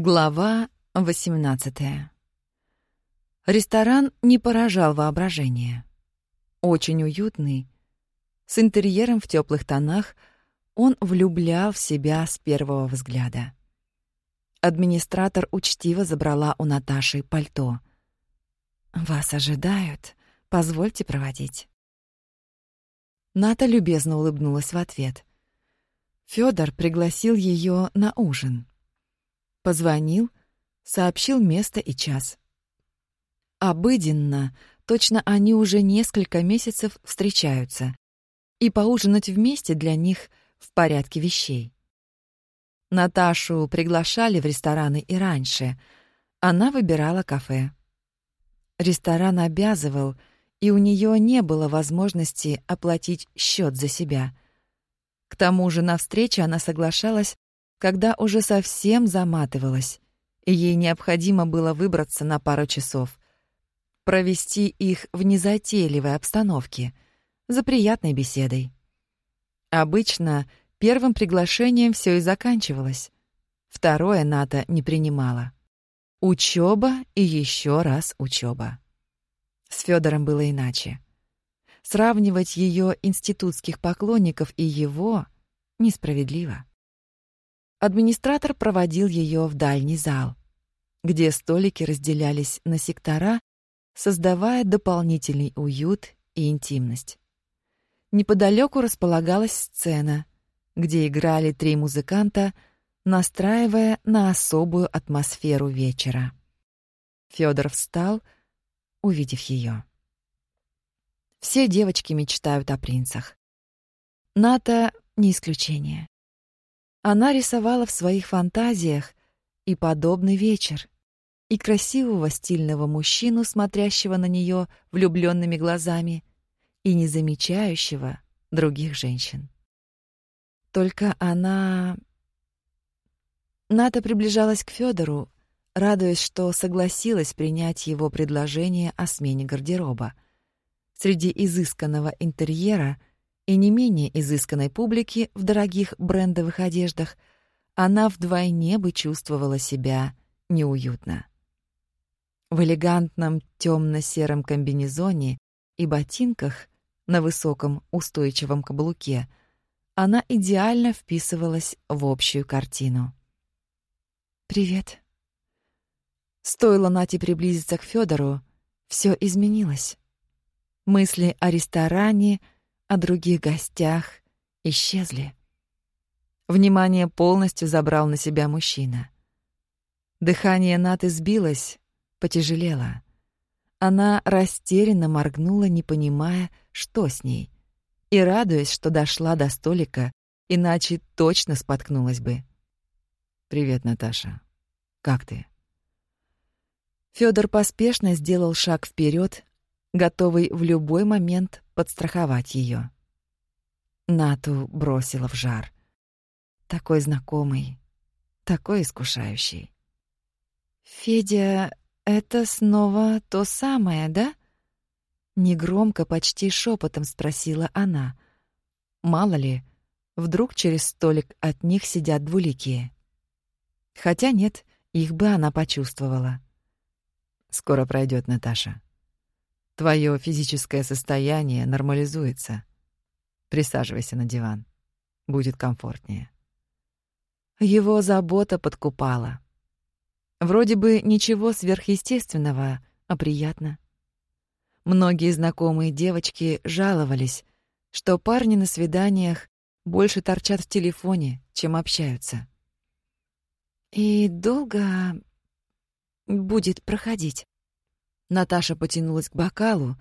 Глава 18 Ресторан не поражал воображение. Очень уютный, с интерьером в теплых тонах, он влюблял в себя с первого взгляда. Администратор учтиво забрала у Наташи пальто. «Вас ожидают. Позвольте проводить». Ната любезно улыбнулась в ответ. Фёдор пригласил её на ужин. Позвонил, сообщил место и час. Обыденно, точно они уже несколько месяцев встречаются, и поужинать вместе для них в порядке вещей. Наташу приглашали в рестораны и раньше. Она выбирала кафе. Ресторан обязывал, и у нее не было возможности оплатить счет за себя. К тому же на встрече она соглашалась когда уже совсем заматывалась, и ей необходимо было выбраться на пару часов, провести их в незатейливой обстановке, за приятной беседой. Обычно первым приглашением все и заканчивалось. Второе Ната не принимала. Учеба и еще раз учеба. С Федором было иначе. Сравнивать ее институтских поклонников и его несправедливо. Администратор проводил ее в дальний зал, где столики разделялись на сектора, создавая дополнительный уют и интимность. Неподалеку располагалась сцена, где играли три музыканта, настраивая на особую атмосферу вечера. Федор встал, увидев ее. Все девочки мечтают о принцах. Ната не исключение. Она рисовала в своих фантазиях и подобный вечер, и красивого стильного мужчину, смотрящего на нее влюбленными глазами, и не замечающего других женщин. Только она... Ната приближалась к Федору, радуясь, что согласилась принять его предложение о смене гардероба. Среди изысканного интерьера и не менее изысканной публики в дорогих брендовых одеждах, она вдвойне бы чувствовала себя неуютно. В элегантном темно-сером комбинезоне и ботинках на высоком устойчивом каблуке она идеально вписывалась в общую картину. «Привет». Стоило Нате приблизиться к Федору, все изменилось. Мысли о ресторане — о других гостях исчезли. Внимание полностью забрал на себя мужчина. Дыхание Наты сбилось, потяжелело. Она растерянно моргнула, не понимая, что с ней, и радуясь, что дошла до столика, иначе точно споткнулась бы. «Привет, Наташа. Как ты?» Фёдор поспешно сделал шаг вперед, готовый в любой момент подстраховать ее. Нату бросила в жар. Такой знакомый, такой искушающий. «Федя, это снова то самое, да?» Негромко, почти шепотом спросила она. Мало ли, вдруг через столик от них сидят двуликие. Хотя нет, их бы она почувствовала. «Скоро пройдет, Наташа», Твое физическое состояние нормализуется. Присаживайся на диван. Будет комфортнее. Его забота подкупала. Вроде бы ничего сверхъестественного, а приятно. Многие знакомые девочки жаловались, что парни на свиданиях больше торчат в телефоне, чем общаются. И долго будет проходить. Наташа потянулась к бокалу,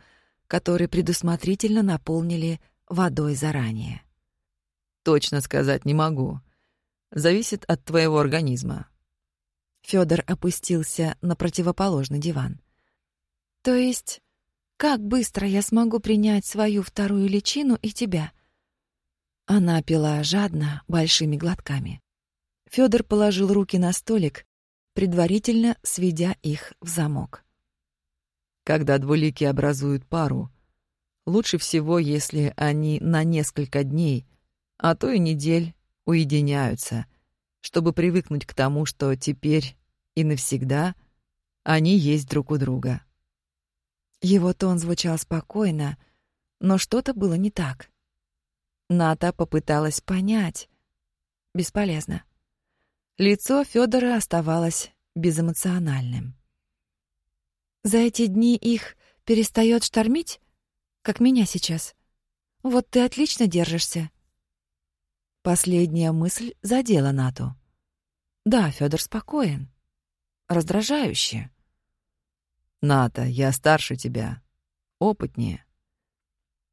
который предусмотрительно наполнили водой заранее. Точно сказать не могу. Зависит от твоего организма. Фёдор опустился на противоположный диван. То есть, как быстро я смогу принять свою вторую личину и тебя? Она пила жадно, большими глотками. Фёдор положил руки на столик, предварительно сведя их в замок. Когда двулики образуют пару, лучше всего, если они на несколько дней, а то и недель уединяются, чтобы привыкнуть к тому, что теперь и навсегда они есть друг у друга. Его тон звучал спокойно, но что-то было не так. Ната попыталась понять. Бесполезно. Лицо Федора оставалось безэмоциональным. За эти дни их перестает штормить, как меня сейчас. Вот ты отлично держишься. Последняя мысль задела Нату. Да, Федор спокоен. Раздражающе. Ната, я старше тебя, опытнее.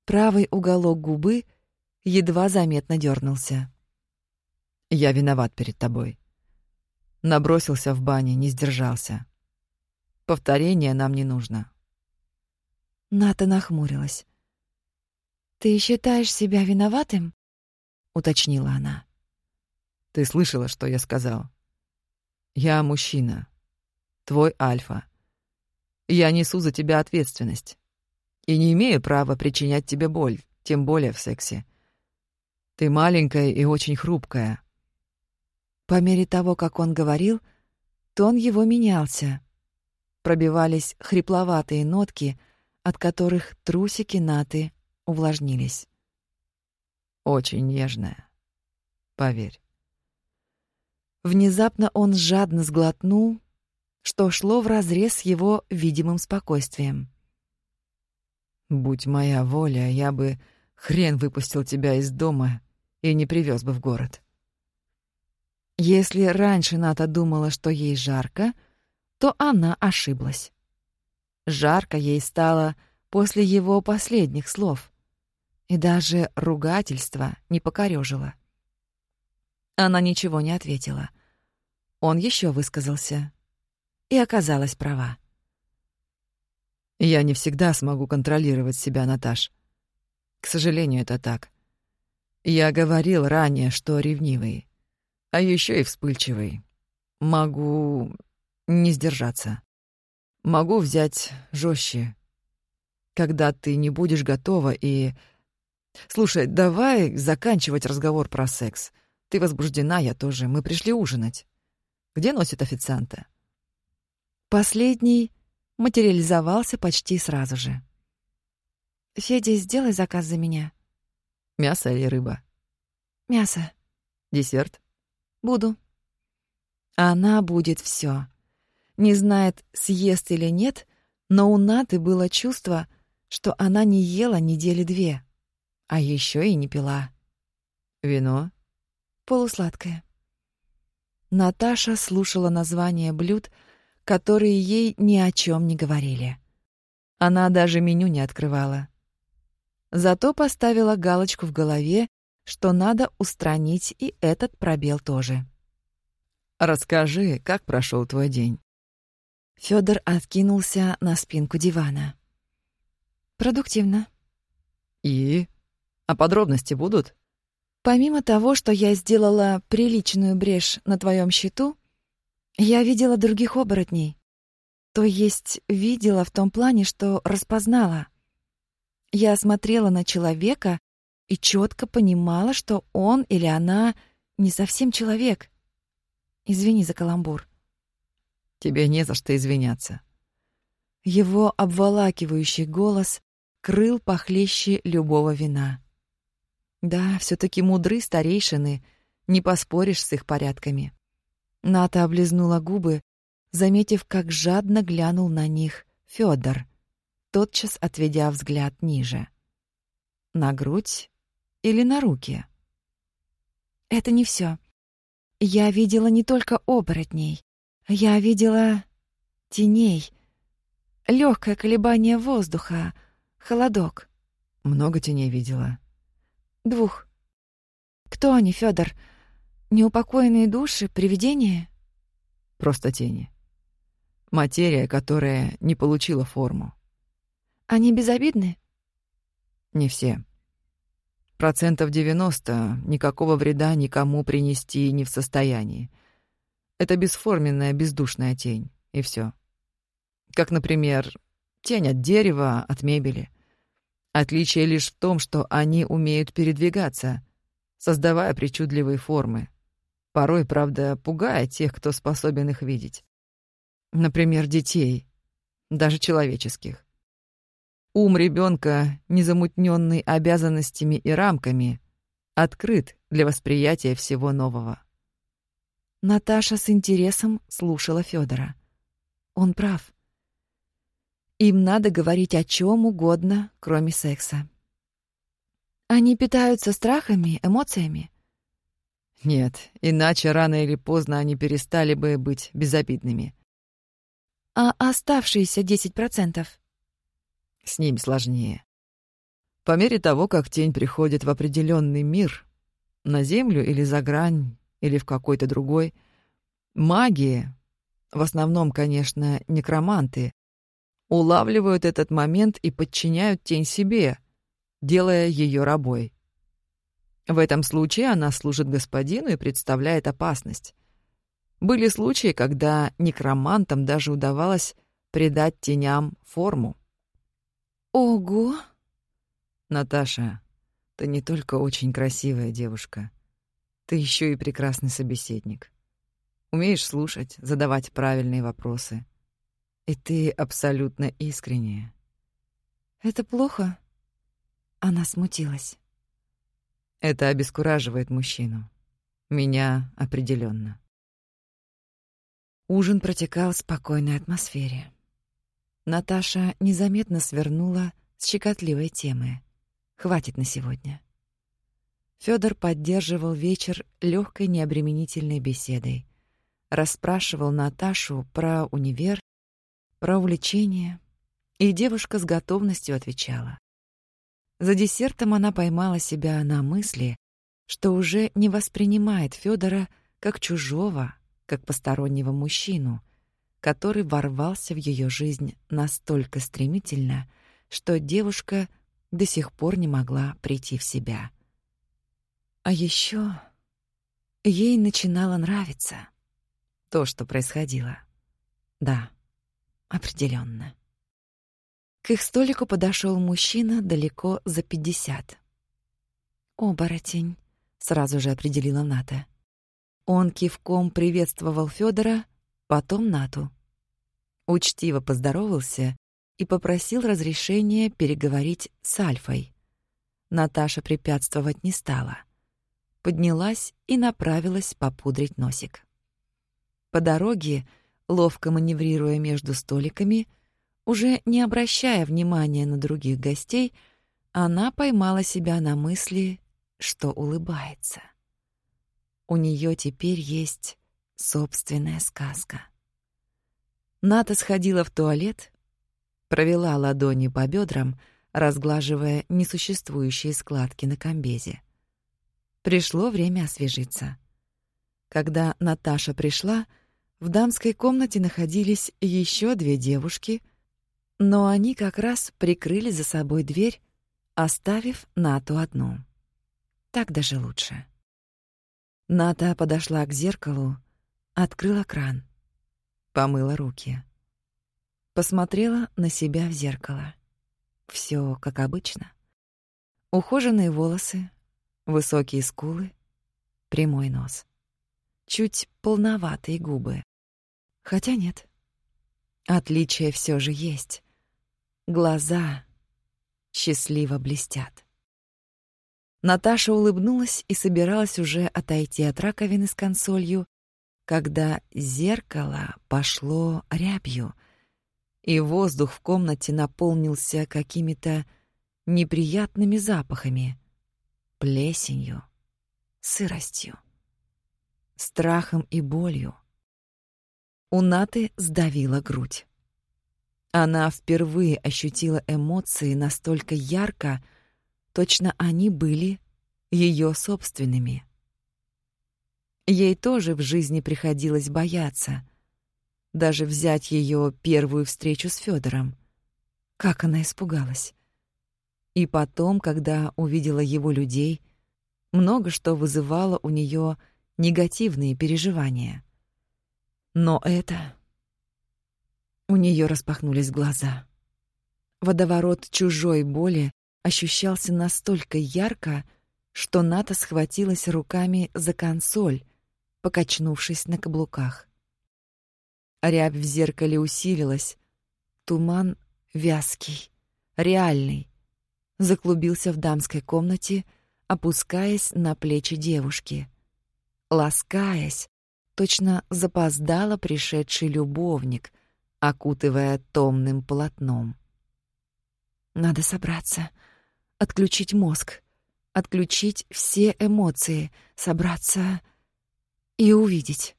Правый уголок губы едва заметно дернулся. Я виноват перед тобой. Набросился в бане, не сдержался. Повторения нам не нужно. Ната нахмурилась. «Ты считаешь себя виноватым?» — уточнила она. «Ты слышала, что я сказал? Я мужчина. Твой альфа. Я несу за тебя ответственность. И не имею права причинять тебе боль, тем более в сексе. Ты маленькая и очень хрупкая. По мере того, как он говорил, тон его менялся. Пробивались хрипловатые нотки, от которых трусики Наты увлажнились. Очень нежная. Поверь. Внезапно он жадно сглотнул, что шло вразрез с его видимым спокойствием. «Будь моя воля, я бы хрен выпустил тебя из дома и не привез бы в город. Если раньше Ната думала, что ей жарко, то она ошиблась. Жарко ей стало после его последних слов, и даже ругательство не покорёжило. Она ничего не ответила. Он еще высказался. И оказалась права. «Я не всегда смогу контролировать себя, Наташ. К сожалению, это так. Я говорил ранее, что ревнивый а еще и вспыльчивый. Могу не сдержаться. Могу взять жестче, когда ты не будешь готова и... Слушай, давай заканчивать разговор про секс. Ты возбуждена, я тоже. Мы пришли ужинать. Где носит официанта? Последний материализовался почти сразу же. «Федя, сделай заказ за меня». «Мясо или рыба?» «Мясо». «Десерт?» Буду. Она будет все. Не знает, съест или нет, но у Наты было чувство, что она не ела недели две, а еще и не пила. Вино? Полусладкое. Наташа слушала названия блюд, которые ей ни о чем не говорили. Она даже меню не открывала. Зато поставила галочку в голове что надо устранить и этот пробел тоже. «Расскажи, как прошел твой день?» Фёдор откинулся на спинку дивана. «Продуктивно». «И? А подробности будут?» «Помимо того, что я сделала приличную брешь на твоем счету, я видела других оборотней. То есть видела в том плане, что распознала. Я смотрела на человека, и четко понимала, что он или она не совсем человек. Извини за каламбур. Тебе не за что извиняться. Его обволакивающий голос крыл похлеще любого вина. Да, все таки мудры старейшины, не поспоришь с их порядками. Ната облизнула губы, заметив, как жадно глянул на них Федор, тотчас отведя взгляд ниже. На грудь или на руки? Это не все. Я видела не только оборотней. Я видела теней, легкое колебание воздуха, холодок. Много теней видела. Двух. Кто они, Федор? Неупокоенные души, привидения? Просто тени. Материя, которая не получила форму. Они безобидны? Не все. Процентов 90 никакого вреда никому принести не в состоянии. Это бесформенная, бездушная тень, и все. Как, например, тень от дерева, от мебели. Отличие лишь в том, что они умеют передвигаться, создавая причудливые формы. Порой, правда, пугая тех, кто способен их видеть. Например, детей, даже человеческих. Ум ребенка, незамутненный обязанностями и рамками, открыт для восприятия всего нового. Наташа с интересом слушала Федора. Он прав. Им надо говорить о чем угодно, кроме секса. Они питаются страхами, эмоциями. Нет, иначе рано или поздно они перестали бы быть безобидными. А оставшиеся 10%? С ними сложнее. По мере того, как тень приходит в определенный мир, на Землю или за грань, или в какой-то другой, магии, в основном, конечно, некроманты, улавливают этот момент и подчиняют тень себе, делая ее рабой. В этом случае она служит господину и представляет опасность. Были случаи, когда некромантам даже удавалось придать теням форму. Ого! Наташа, ты не только очень красивая девушка, ты еще и прекрасный собеседник. Умеешь слушать, задавать правильные вопросы. И ты абсолютно искренняя. Это плохо? Она смутилась. Это обескураживает мужчину. Меня определенно. Ужин протекал в спокойной атмосфере. Наташа незаметно свернула с щекотливой темы. Хватит на сегодня. Фёдор поддерживал вечер лёгкой необременительной беседой. Расспрашивал Наташу про универ про увлечение, и девушка с готовностью отвечала. За десертом она поймала себя на мысли, что уже не воспринимает Федора как чужого, как постороннего мужчину, который ворвался в ее жизнь настолько стремительно, что девушка до сих пор не могла прийти в себя. А еще ей начинало нравиться то, что происходило. Да, Определенно. К их столику подошел мужчина далеко за пятьдесят. «Оборотень», — сразу же определила Ната. Он кивком приветствовал Федора, потом Нату. Учтиво поздоровался и попросил разрешения переговорить с Альфой. Наташа препятствовать не стала. Поднялась и направилась попудрить носик. По дороге ловко маневрируя между столиками, уже не обращая внимания на других гостей, она поймала себя на мысли, что улыбается. У нее теперь есть собственная сказка. Ната сходила в туалет, провела ладони по бедрам, разглаживая несуществующие складки на комбезе. Пришло время освежиться. Когда Наташа пришла, в дамской комнате находились еще две девушки, но они как раз прикрыли за собой дверь, оставив Нату одну. Так даже лучше. Ната подошла к зеркалу, открыла кран, помыла руки. Посмотрела на себя в зеркало. Все как обычно. Ухоженные волосы, высокие скулы, прямой нос. Чуть полноватые губы. Хотя нет. Отличие все же есть. Глаза счастливо блестят. Наташа улыбнулась и собиралась уже отойти от раковины с консолью, когда зеркало пошло рябью, и воздух в комнате наполнился какими-то неприятными запахами, плесенью, сыростью, страхом и болью. У Наты сдавила грудь. Она впервые ощутила эмоции настолько ярко, точно они были ее собственными. Ей тоже в жизни приходилось бояться, даже взять ее первую встречу с Федором. Как она испугалась. И потом, когда увидела его людей, много что вызывало у нее негативные переживания. Но это... У нее распахнулись глаза. Водоворот чужой боли ощущался настолько ярко, что Ната схватилась руками за консоль, покачнувшись на каблуках. Рябь в зеркале усилилась. Туман вязкий, реальный, заклубился в дамской комнате, опускаясь на плечи девушки. Ласкаясь, точно запоздало пришедший любовник, окутывая томным полотном. Надо собраться, отключить мозг, отключить все эмоции, собраться и увидеть.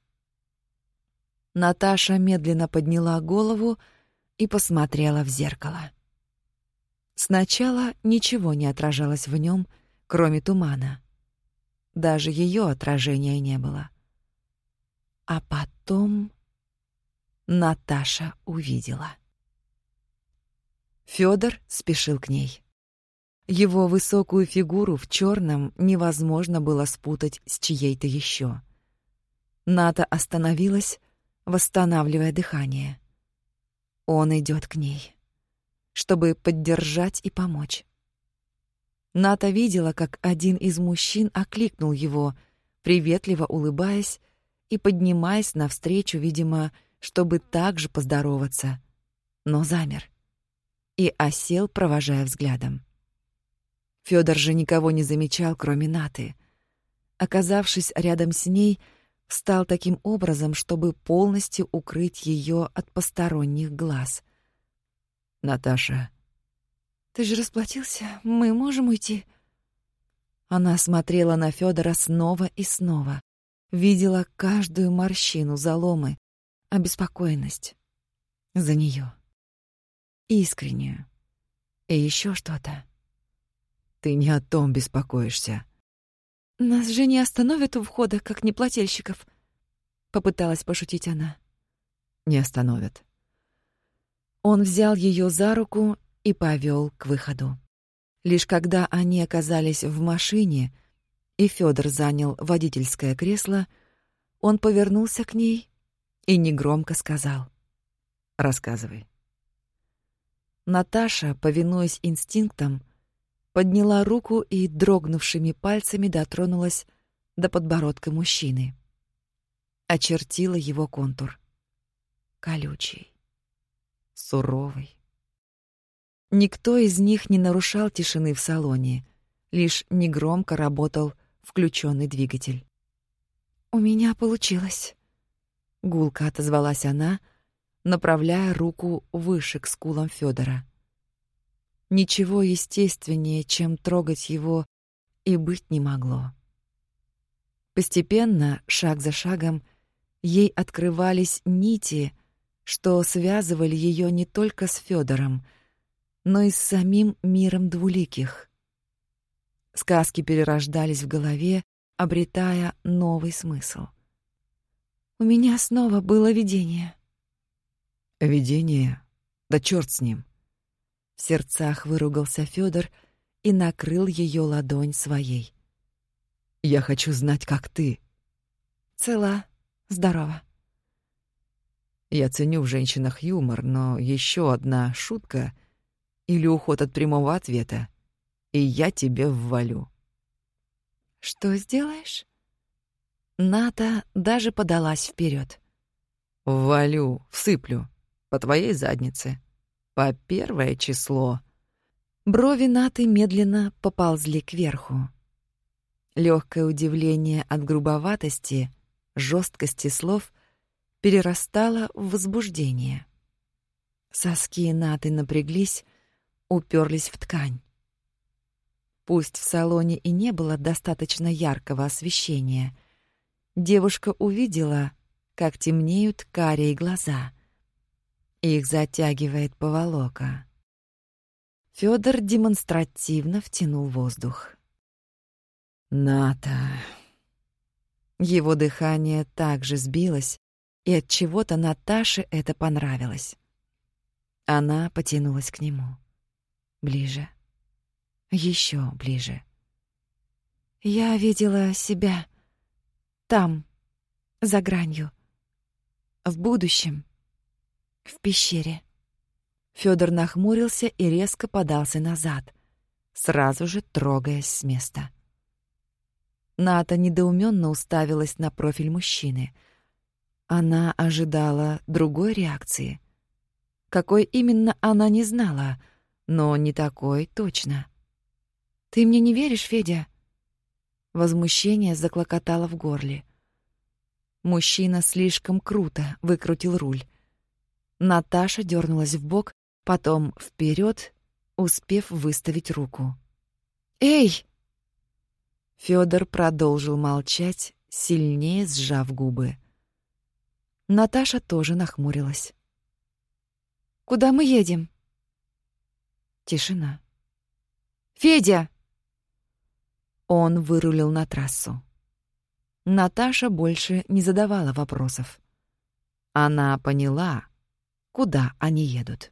Наташа медленно подняла голову и посмотрела в зеркало. Сначала ничего не отражалось в нем, кроме тумана. Даже ее отражения не было. А потом Наташа увидела. Фёдор спешил к ней. Его высокую фигуру в черном невозможно было спутать с чьей-то еще. Ната остановилась, восстанавливая дыхание. Он идет к ней, чтобы поддержать и помочь. Ната видела, как один из мужчин окликнул его, приветливо улыбаясь и поднимаясь навстречу, видимо, чтобы также поздороваться, но замер и осел, провожая взглядом. Фёдор же никого не замечал, кроме Наты. Оказавшись рядом с ней, встал таким образом, чтобы полностью укрыть ее от посторонних глаз. «Наташа...» «Ты же расплатился? Мы можем уйти?» Она смотрела на Фёдора снова и снова, видела каждую морщину, заломы, обеспокоенность за нее, искреннюю и еще что-то. Ты не о том беспокоишься. Нас же не остановят у входа, как неплательщиков, попыталась пошутить она. Не остановят. Он взял ее за руку и повел к выходу. Лишь когда они оказались в машине, и Федор занял водительское кресло, он повернулся к ней и негромко сказал: "Рассказывай". Наташа, повинуясь инстинктам, подняла руку и дрогнувшими пальцами дотронулась до подбородка мужчины. Очертила его контур. Колючий, суровый. Никто из них не нарушал тишины в салоне, лишь негромко работал включенный двигатель. «У меня получилось», — гулко отозвалась она, направляя руку выше к скулам Федора. Ничего естественнее, чем трогать его, и быть не могло. Постепенно, шаг за шагом, ей открывались нити, что связывали ее не только с Федором, но и с самим миром двуликих. Сказки перерождались в голове, обретая новый смысл. У меня снова было видение. Видение? Да черт с ним. В сердцах выругался Федор и накрыл ее ладонь своей. Я хочу знать, как ты. Цела, здорова. Я ценю в женщинах юмор, но еще одна шутка или уход от прямого ответа, и я тебе ввалю. Что сделаешь? Ната даже подалась вперед. Ввалю, всыплю по твоей заднице. По первое число. Брови Наты медленно поползли кверху. Легкое удивление от грубоватости, жесткости слов перерастало в возбуждение. Соски Наты напряглись, уперлись в ткань. Пусть в салоне и не было достаточно яркого освещения, девушка увидела, как темнеют карие глаза. Их затягивает поволока. Фёдор демонстративно втянул воздух. Ната. Его дыхание также сбилось, и от чего-то Наташе это понравилось. Она потянулась к нему. Ближе. еще ближе. Я видела себя там, за гранью, в будущем в пещере. Фёдор нахмурился и резко подался назад, сразу же трогаясь с места. Ната недоуменно уставилась на профиль мужчины. Она ожидала другой реакции. Какой именно она не знала, но не такой точно. «Ты мне не веришь, Федя?» Возмущение заклокотало в горле. Мужчина слишком круто выкрутил руль. Наташа дернулась в бок, потом вперед, успев выставить руку. «Эй!» Федор продолжил молчать, сильнее сжав губы. Наташа тоже нахмурилась. «Куда мы едем?» Тишина. «Федя!» Он вырулил на трассу. Наташа больше не задавала вопросов. Она поняла, куда они едут.